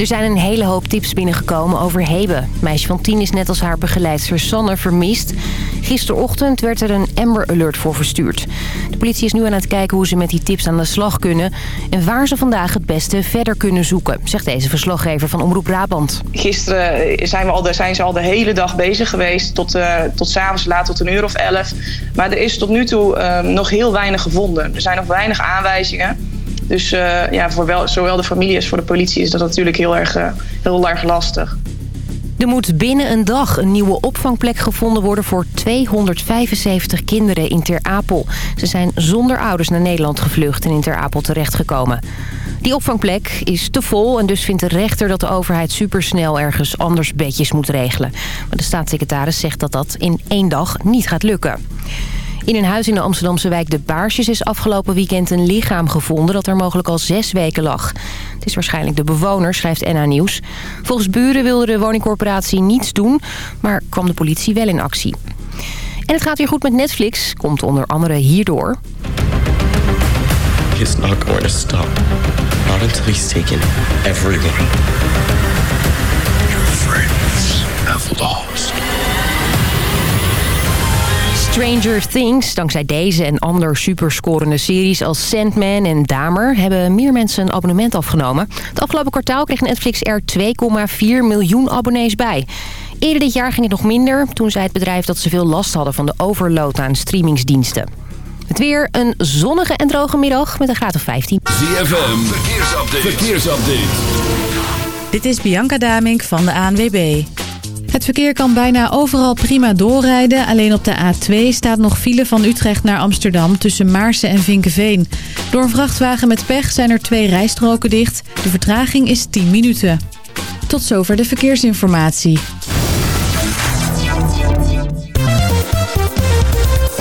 Er zijn een hele hoop tips binnengekomen over Hebe. Meisje van 10 is net als haar begeleidster Sanne vermist. Gisterochtend werd er een Amber Alert voor verstuurd. De politie is nu aan het kijken hoe ze met die tips aan de slag kunnen... en waar ze vandaag het beste verder kunnen zoeken, zegt deze verslaggever van Omroep Brabant. Gisteren zijn, we al de, zijn ze al de hele dag bezig geweest, tot, uh, tot s'avonds laat, tot een uur of elf. Maar er is tot nu toe uh, nog heel weinig gevonden. Er zijn nog weinig aanwijzingen. Dus uh, ja, voor wel, zowel de familie als voor de politie is dat natuurlijk heel erg, uh, heel erg lastig. Er moet binnen een dag een nieuwe opvangplek gevonden worden voor 275 kinderen in Ter Apel. Ze zijn zonder ouders naar Nederland gevlucht en in Ter Apel terechtgekomen. Die opvangplek is te vol en dus vindt de rechter dat de overheid supersnel ergens anders bedjes moet regelen. Maar de staatssecretaris zegt dat dat in één dag niet gaat lukken. In een huis in de Amsterdamse wijk De Baarsjes is afgelopen weekend een lichaam gevonden... dat er mogelijk al zes weken lag. Het is waarschijnlijk de bewoner, schrijft NA Nieuws. Volgens buren wilde de woningcorporatie niets doen, maar kwam de politie wel in actie. En het gaat weer goed met Netflix, komt onder andere hierdoor. He's not going to stop. Not until he's taken everyone. Your friends have lost. Stranger Things, dankzij deze en andere superscorende series als Sandman en Damer... hebben meer mensen een abonnement afgenomen. Het afgelopen kwartaal kreeg Netflix er 2,4 miljoen abonnees bij. Eerder dit jaar ging het nog minder. Toen zei het bedrijf dat ze veel last hadden van de overload aan streamingsdiensten. Het weer een zonnige en droge middag met een graad of 15. ZFM, verkeersupdate. verkeersupdate. Dit is Bianca Damink van de ANWB. Het verkeer kan bijna overal prima doorrijden. Alleen op de A2 staat nog file van Utrecht naar Amsterdam tussen Maarsen en Vinkenveen. Door een vrachtwagen met pech zijn er twee rijstroken dicht. De vertraging is 10 minuten. Tot zover de verkeersinformatie.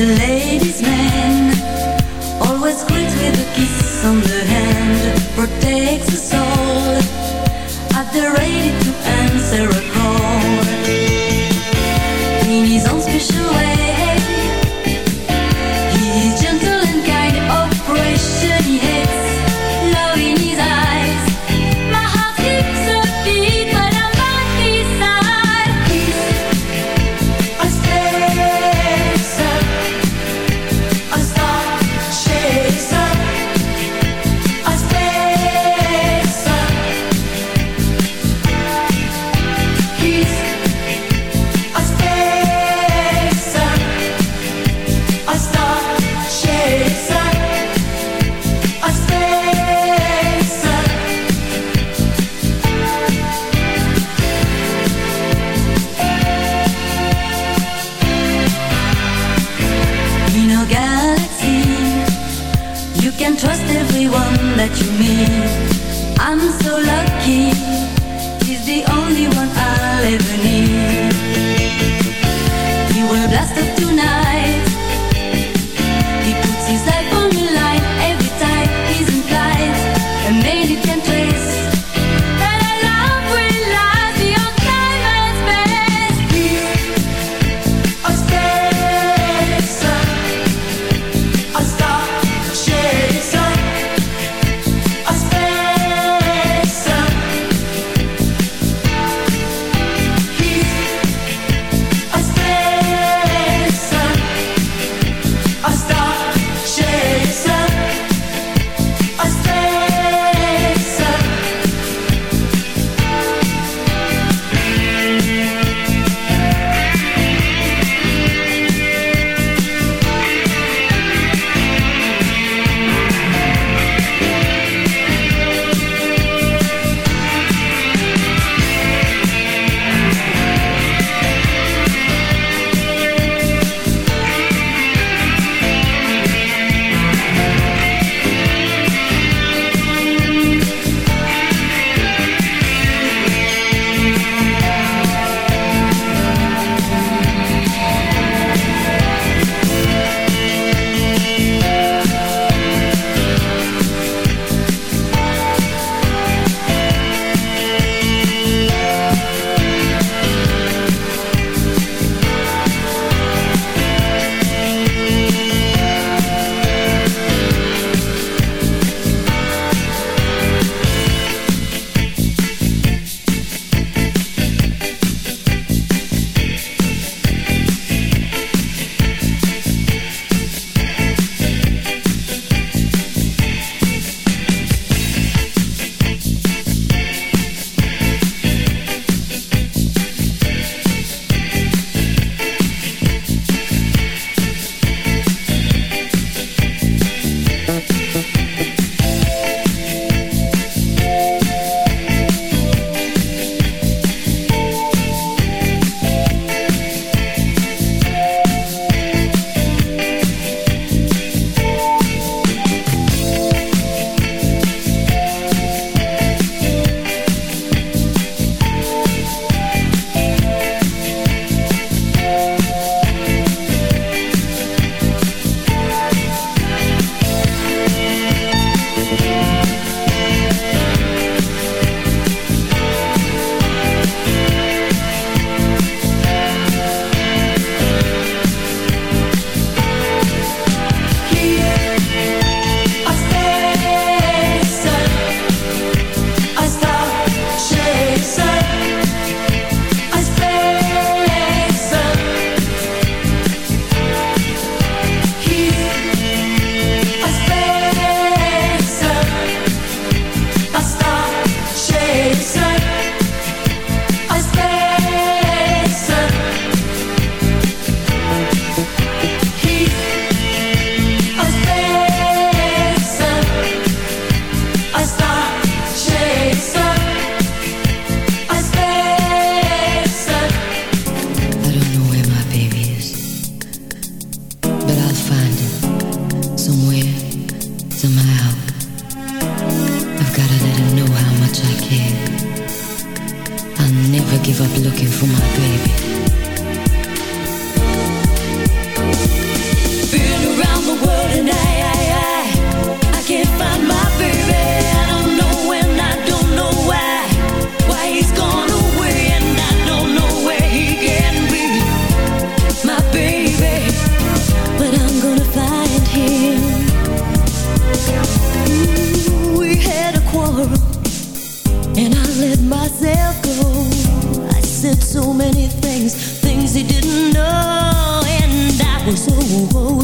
the ladies' man. Always greet with a kiss on the hand. Protects us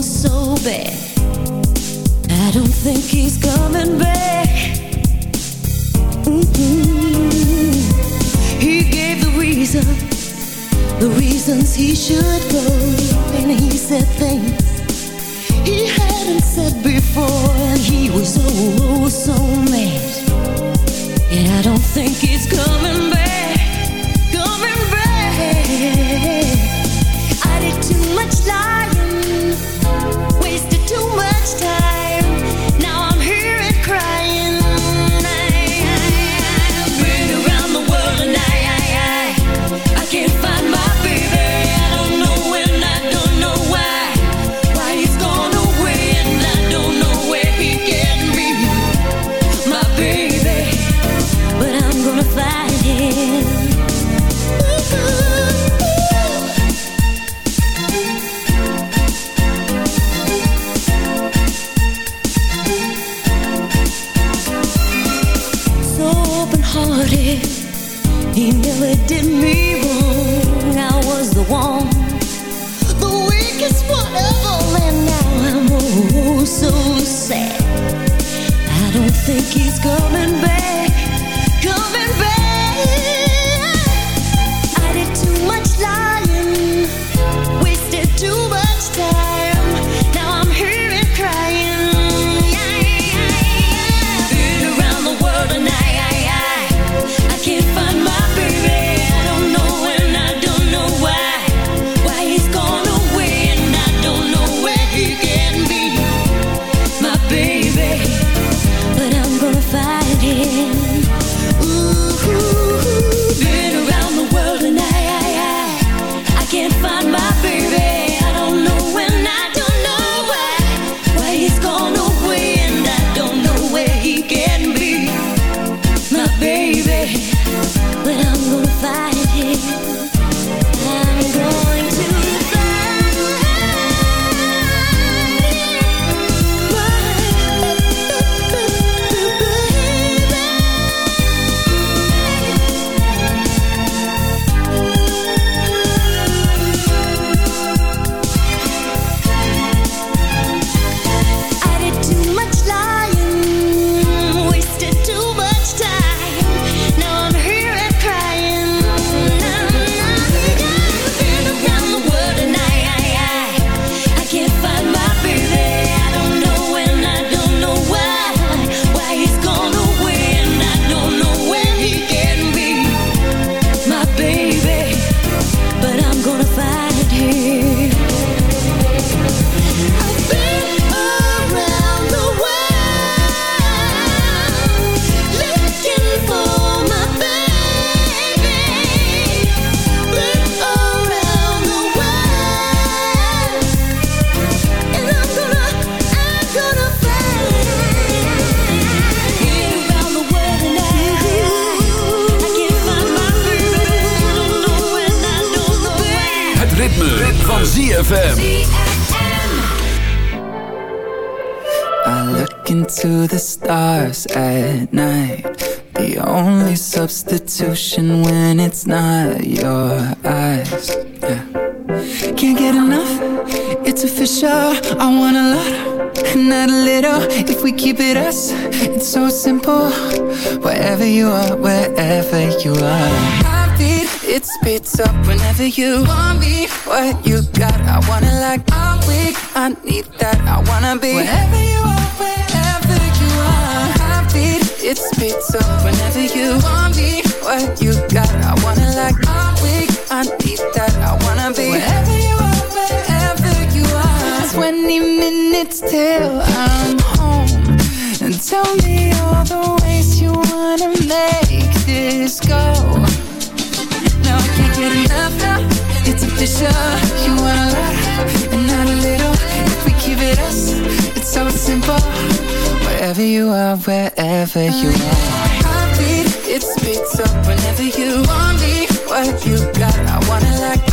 so bad. I don't think he's coming back. Mm-hmm. He gave the the reasons he should go, and he said things he hadn't said before, and he was so oh, mad. And I don't think he's coming back. I want a lot, not a little If we keep it us, it's so simple Wherever you are, wherever you are. Heartbeat, it speeds up whenever you want me. What you got, I wanna like. I'm weak, I need that, I wanna be Wherever you are, wherever you are. Heartbeat, it speeds up whenever you want me. What you got, I wanna like. I'm weak, I need that, I wanna be Wherever 20 minutes till I'm home. And tell me all the ways you wanna make this go. Now I can't get enough now. It's official. You want a lot and not a little. If we keep it us, it's so simple. Wherever you are, wherever you are. Heartbeat, it speaks up whenever you want me. What you got, I wanna like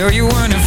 tell you when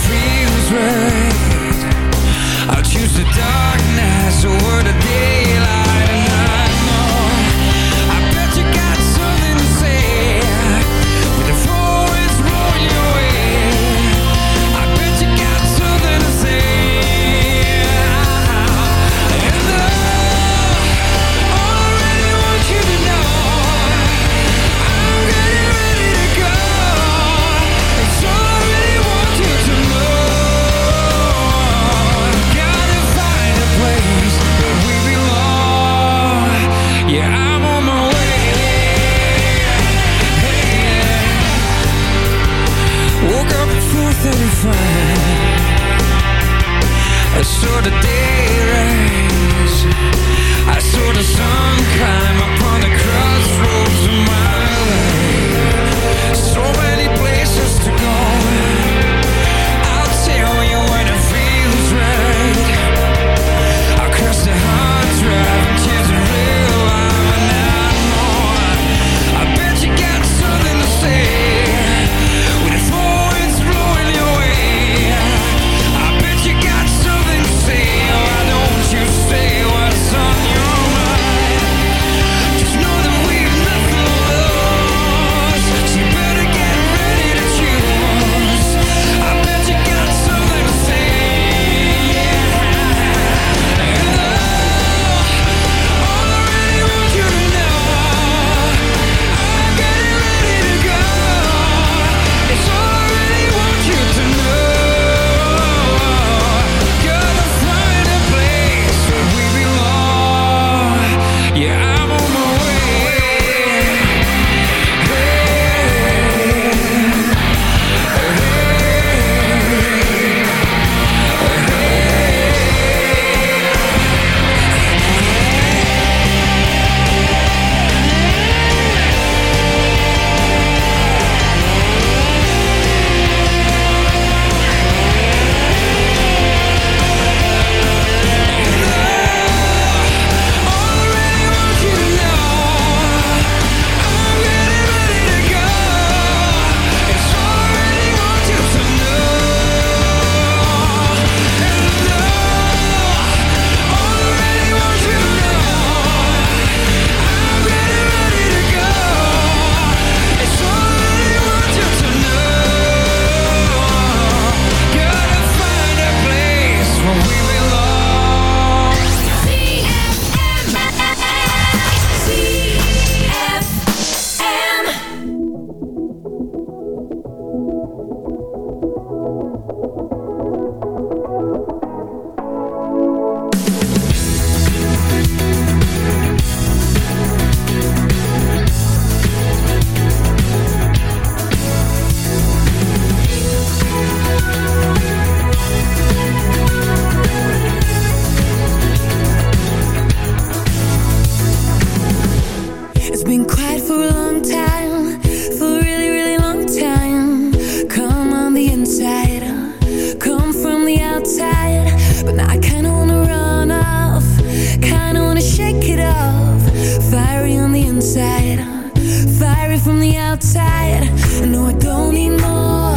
from the outside. No, I don't need more.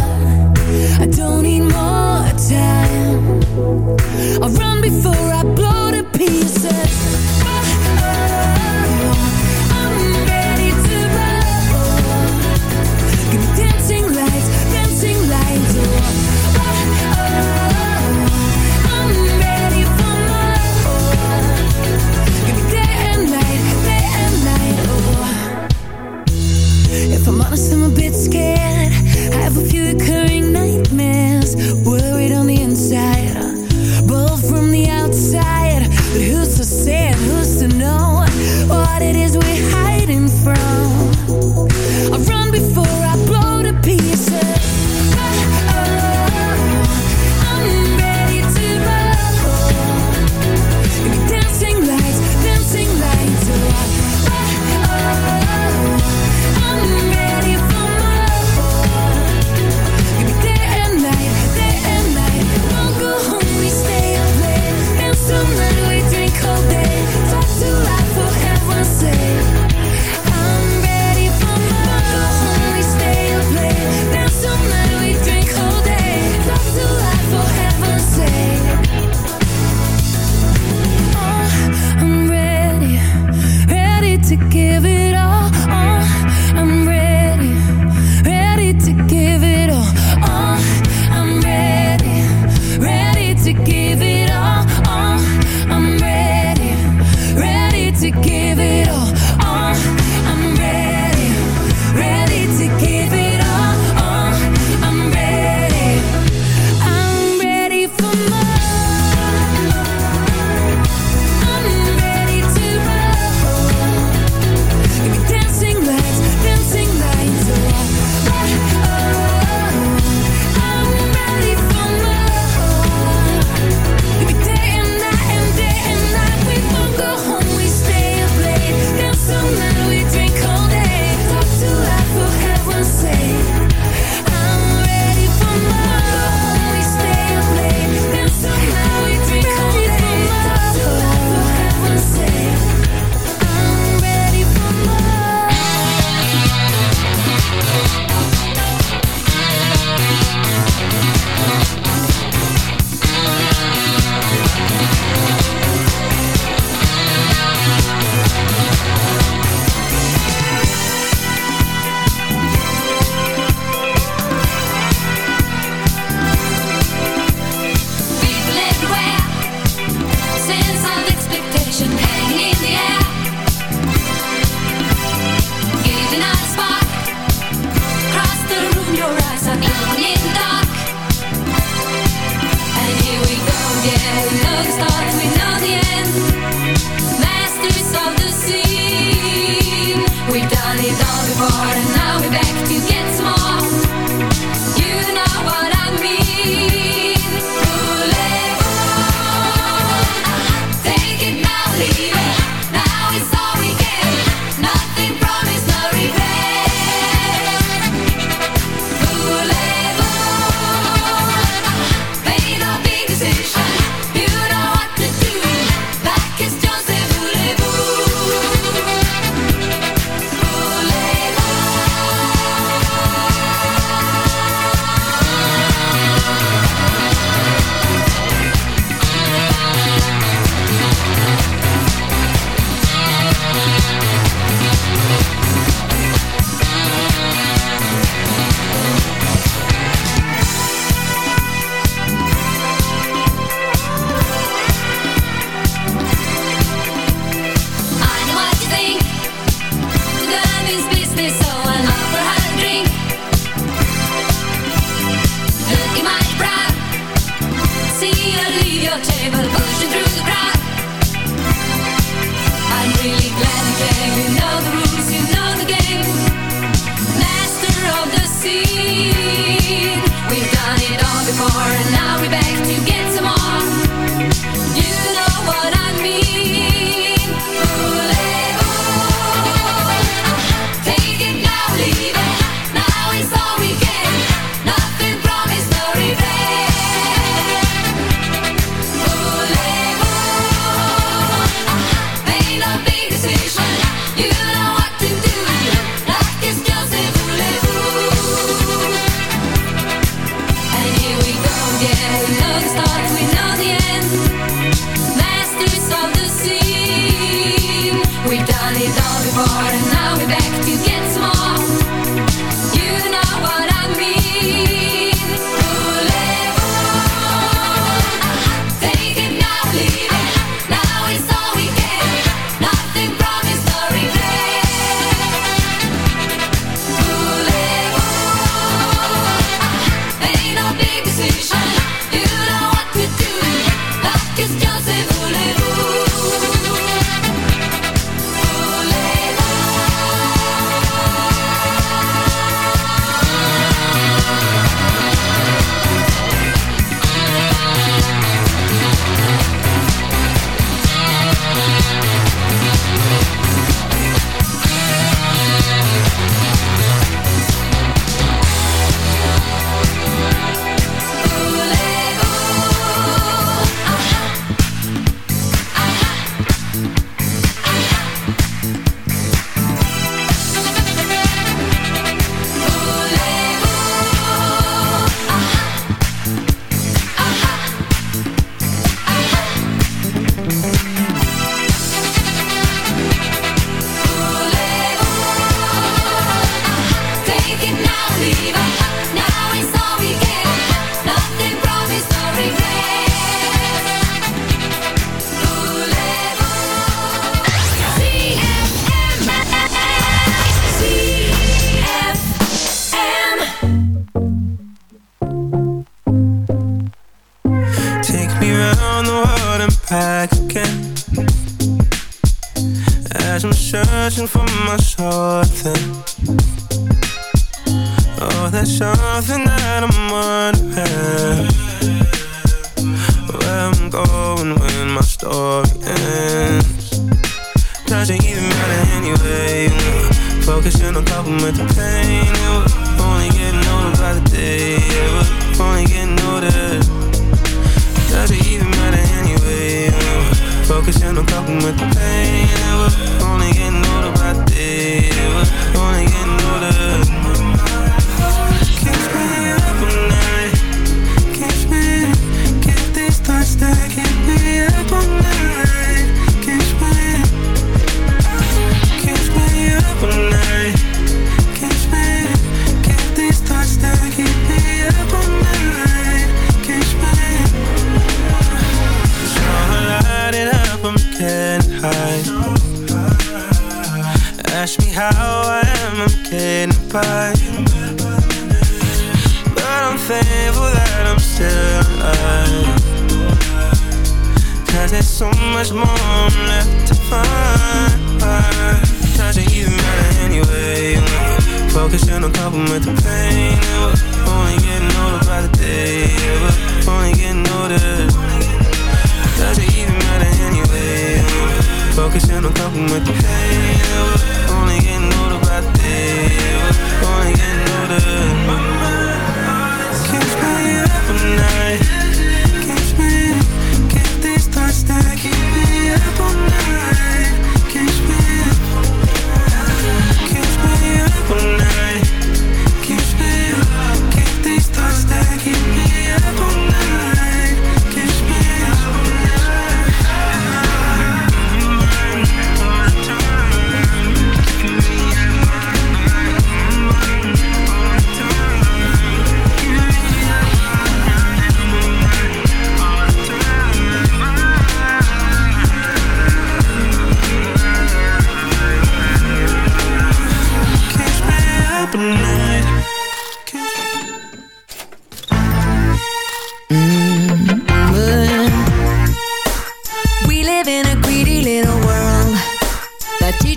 I don't need more time. I'll run before I blow.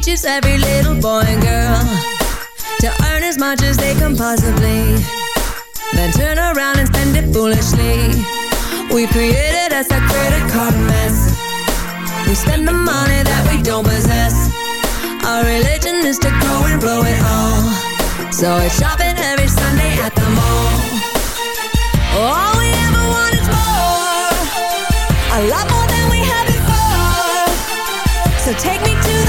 teaches every little boy and girl to earn as much as they can possibly, then turn around and spend it foolishly. We created us a credit card mess. We spend the money that we don't possess. Our religion is to grow and blow it all. So it's shopping every Sunday at the mall. All we ever want is more. A lot more than we have before. So take me to the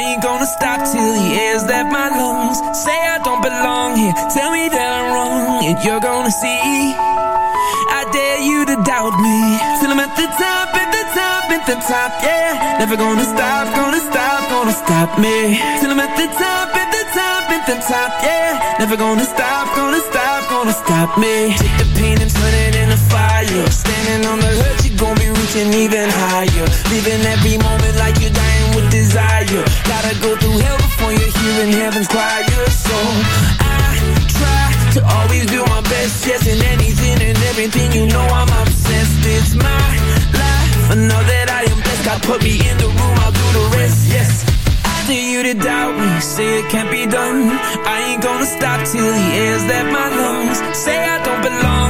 ain't gonna stop till the air's left my lungs. Say I don't belong here, tell me that I'm wrong, and you're gonna see. I dare you to doubt me, till I'm at the top, at the top, at the top, yeah. Never gonna stop, gonna stop, gonna stop me. Till I'm at the top, at the top, at the top, yeah. Never gonna stop, gonna stop, gonna stop me. Take the pain and turn it into fire. Standing on the hurt, you gon' be reaching even higher. Living every moment desire. Gotta go through hell before you're hearing heaven's choir. So I try to always do my best, yes, in anything and everything. You know I'm obsessed. It's my life. I know that I am blessed. God put me in the room, I'll do the rest. Yes. I dare you to doubt me, say it can't be done. I ain't gonna stop till the air's left my lungs. Say I don't belong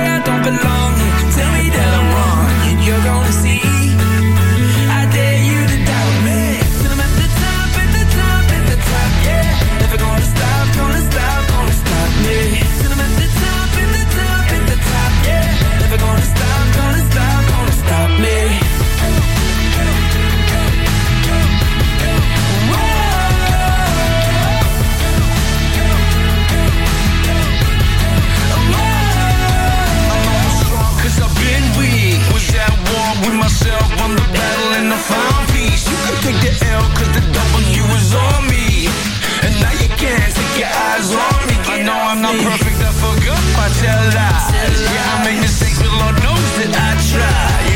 I'm perfect, I forgot my tell lies Yeah, I make mistakes but Lord knows that I try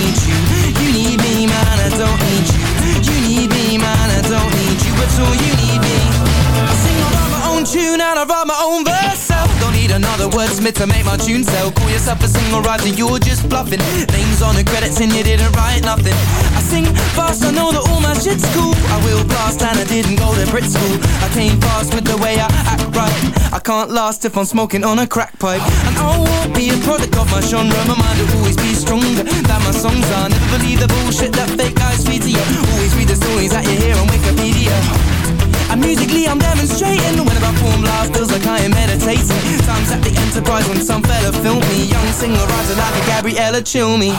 need you. You need me, man, I don't need you. You need me, man, I don't need you at all. You need me. I sing, I my own tune and I write my own verse. So Don't need another wordsmith to make my tune. Sell Call yourself a singer writer, you're just bluffing. Names on the credits and you didn't write nothing. I sing fast, I know that all my shit's cool. I will blast and I didn't go to Brit school. I came fast with the way I act right. I can't last if I'm smoking on a crack pipe. And I won't be a product of my genre. My mind will always be stronger my songs are. Never believe the bullshit that fake guys feed to you. Always read the stories that you hear on Wikipedia. And musically I'm demonstrating. When I perform live feels like I am meditating. Times at the Enterprise when some fella filmed me. Young singer writer like a Gabriella Cilmi.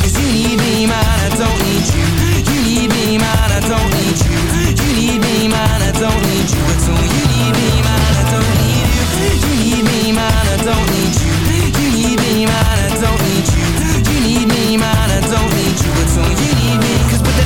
Cause you need me man, I don't need you. You need me man, I don't need you. You need me man, I don't need you at all. You need me man, I don't need you. You need me man, I don't need You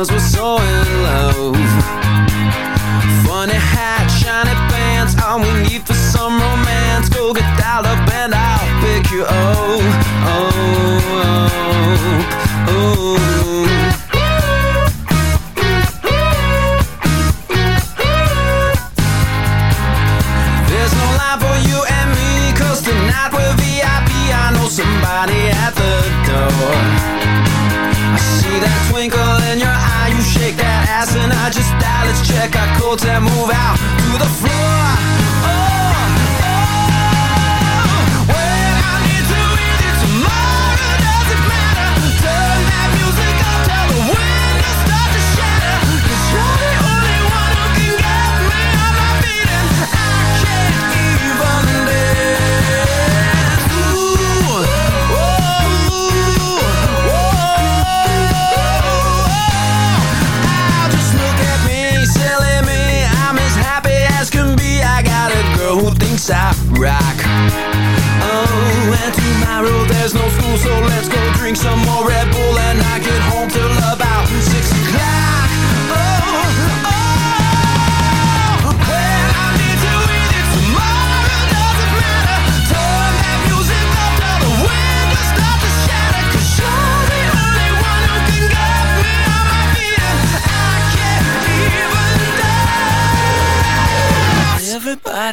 cause we're so in love. Funny hat, shiny pants All we need for some romance. Go get dialed up and I'll pick you up. Oh, oh, oh. spiral, there's no school, so let's go drink some more Red Bull